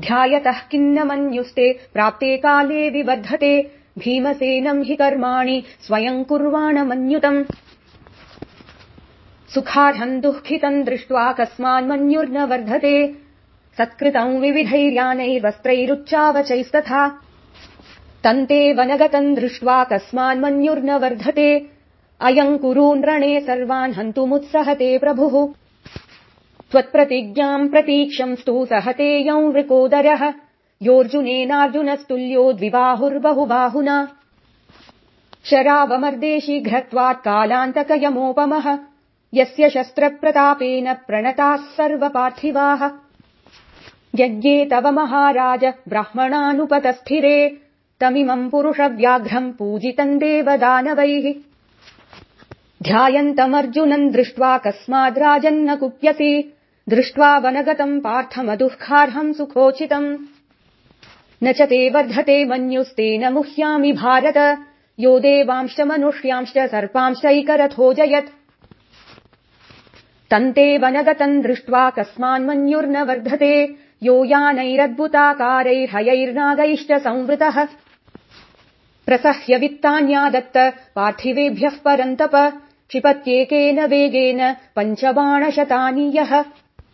ध्यायतः किन्न मन्युस्ते प्राप्ते काले विवर्धते। भीमसेनम् हि कर्माणि स्वयम् कुर्वाणमन्युतम्। सुखार्हम् दुःखितम् दृष्ट्वा कस्मान्मन्युर्न वर्धते। सत्कृतम् विविधैर्यानैर्वस्त्रैरुच्चावचैस्तथा। तन्ते वनगतम् दृष्ट्वा कस्मान्मन्युर्न वर्धते। अयम् कुरून् सर्वान् हन्तुमुत्सहते प्रभुः त्वत्प्रतिज्ञाम् प्रतीक्षंस्तु सहतेयम् वृकोदरः। योऽर्जुनेनार्जुनस्तुल्यो द्विबाहुर्बहुबाहुना। शरावमर्दे शीघ्रत्वात् कालान्तकयमोपमः। यस्य शस्त्रप्रतापेन प्रणताः सर्वपार्थिवाः। यज्ञे तव महाराज ब्राह्मणानुपतस्थिरे। तमिमम् पुरुषव्याघ्रम् पूजितम् देवदानवैः। ध्यायन्तमर्जुनम् दृष्ट्वा कस्माद् राजन्न कुप्यसि दृष्ट्वा वनगतम् पार्थमदुःखार्हम् सुखोचितम्। न च ते वर्धते मन्युस्तेन मुह्यामि भारत। यो देवांश्च मनुष्यांश्च सर्पांश्चैकरथोजयत्। तन्ते वनगतम् दृष्ट्वा कस्मान्मन्युर्न वर्धते। यो यानैरद्भुताकारैर्हयैर्नागैश्च संवृतः। प्रसह्य वित्तान्यादत्त पार्थिवेभ्यः परन्तप। क्षिपत्येकेन वेगेन पञ्चबाणशतानि यः